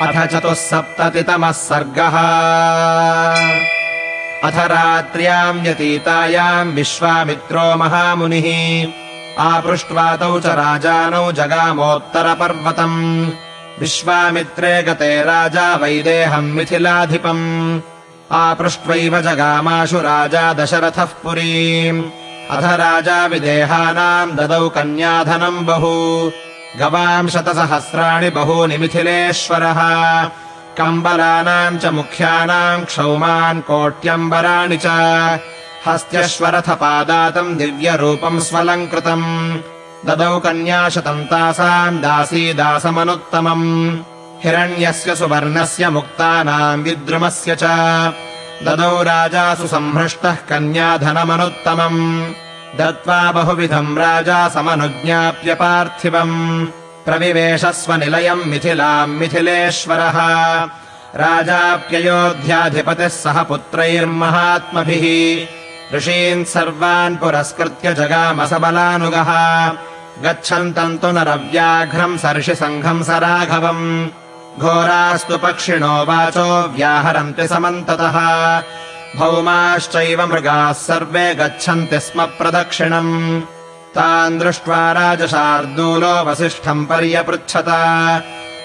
अथ चतुःसप्ततितमः सर्गः। अथ रात्र्याम् व्यतीतायाम् विश्वामित्रो महामुनिः। आपृष्ट्वा तौ च राजानौ जगामोत्तरपर्वतम्। विश्वामित्रे गते राजा वैदेहम् मिथिलाधिपम्। आपृष्ट्वैव जगामाशु राजा दशरथः पुरीम्। अथ राजा विदेहानाम् ददौ कन्याधनम् बहु गवाम् शतसहस्राणि बहूनि मिथिलेश्वरः। कम्बलानाम् च मुख्यानाम् क्षौमान् कोट्यम्बराणि च। हस्त्यश्वरथपादातम् दिव्यरूपम् स्वलङ्कृतम्। ददौ कन्याशतम् तासाम् दासीदासमनुत्तमम्। हिरण्यस्य सुवर्णस्य मुक्तानाम् विद्रुमस्य च। ददौ राजासु सम्भ्रष्टः कन्याधनमनुत्तमम् दत्त्वा बहुविधम् राजा समनुज्ञाप्य पार्थिवम्। प्रविवेशस्वनिलयम् मिथिलाम् मिथिलेश्वरः। राजाप्ययोध्याधिपतिः सह पुत्रैर्महात्मभिः। ऋषीन् सर्वान् पुरस्कृत्य जगामसबलानुगः गच्छन्तम् तु नरव्याघ्रम् सर्षिसङ्घम् स राघवम्। घोरास्तु पक्षिणो वाचो व्याहरन्ति समन्ततः भौमाश्चैव मृगाः सर्वे गच्छन्ति स्म प्रदक्षिणम्। तान् दृष्ट्वा राजशार्दूलो वसिष्ठम् पर्यपृच्छत।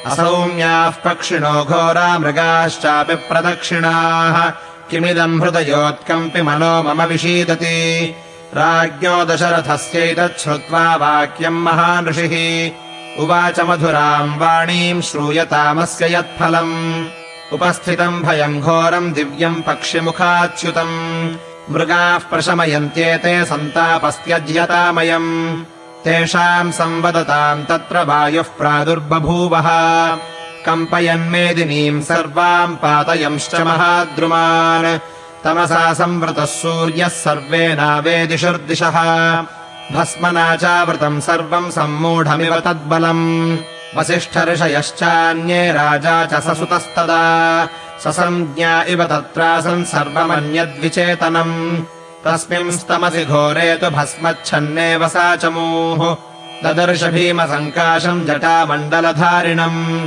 असौम्याः पक्षिणो घोरा मृगाश्चापि प्रदक्षिणाः। किमिदम् हृदयोत्कम्पि मनो मम विषीदति। राज्ञो दशरथस्यैतत् श्रुत्वा वाक्यम् महान् ऋषिः। उवाच मधुराम् वाणीम् श्रूयतामस्य यत्फलम् उपस्थितम् भयम् घोरम् दिव्यम् पक्षिमुखाच्युतम्। मृगाः प्रशमयन्त्येते सन्तापस्त्यज्यतामयम्। तेषाम् संवदताम् तत्र वायुः प्रादुर्बभूवः। कम्पयन्मेदिनीम् सर्वाम् पातयंश्च महाद्रुमान्। तमसा संवृतः सूर्यः सर्वेनावेदिशुर्दिशः भस्मना चावृतम् सर्वम् सम्मूढमिव तद्बलम् वसिष्ठऋषयश्चान्ये राजा च ससुतस्तदा। ससञ्ज्ञा इव तत्रासन् सर्वमन्यद्विचेतनम्। तस्मिंस्तमसि घोरे तु भस्मच्छन्नेव सा चमूः ददर्श भीमसङ्काशम् जटामण्डलधारिणम्।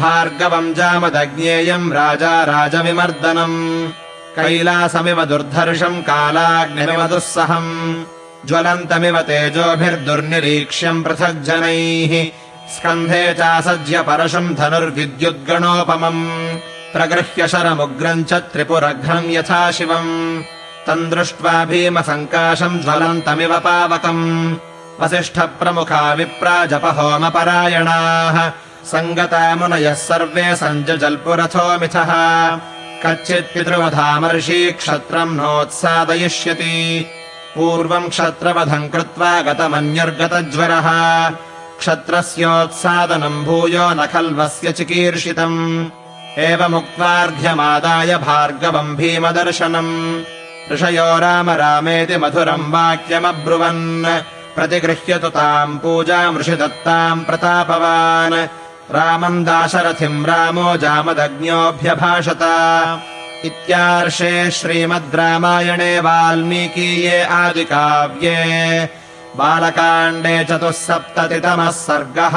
भार्गवम् जामदज्ञेयम् राजा राजविमर्दनम्। कैलासमिव दुर्धर्षम् कालाग्निमिव दुःसहम्। ज्वलन्तमिव तेजोभिर्दुर्निरीक्ष्यम् पृथग्जनैः स्कन्धे चासज्य परशुम् धनुर्विद्युद्गणोपमम् प्रगृह्य शरमुग्रम् च त्रिपुरघ्नम् यथा शिवम्। तम् दृष्ट्वा भीमसङ्काशम् ज्वलन्तमिव पावकम्। वसिष्ठप्रमुखा विप्रा जपहोमपरायणाः सङ्गता मुनयः सर्वे सञ्जल्पुरथोमिथः कच्चित् पितृवधामर्षी क्षत्रम् नोत्सादयिष्यति। पूर्वम् क्षत्रवधम् कृत्वा गतमन्यर्गतज्वरः क्षत्रस्योत्सादनम् भूयो न खल्वस्य चिकीर्षितम्। एवमुक्त्वार्घ्यमादाय भार्गवम् भीमदर्शनम्। ऋषयो राम रामेति मधुरम् वाक्यमब्रुवन्। प्रतिगृह्यतु ताम् पूजाम् ऋषिदत्ताम् प्रतापवान्। रामम् दाशरथिम् रामो जामदग्न्योऽभ्यभाषत। इत्यार्षे श्रीमद् रामायणे वाल्मीकीये आदिकाव्ये बालकाण्डे चतुःसप्ततितमः सर्गः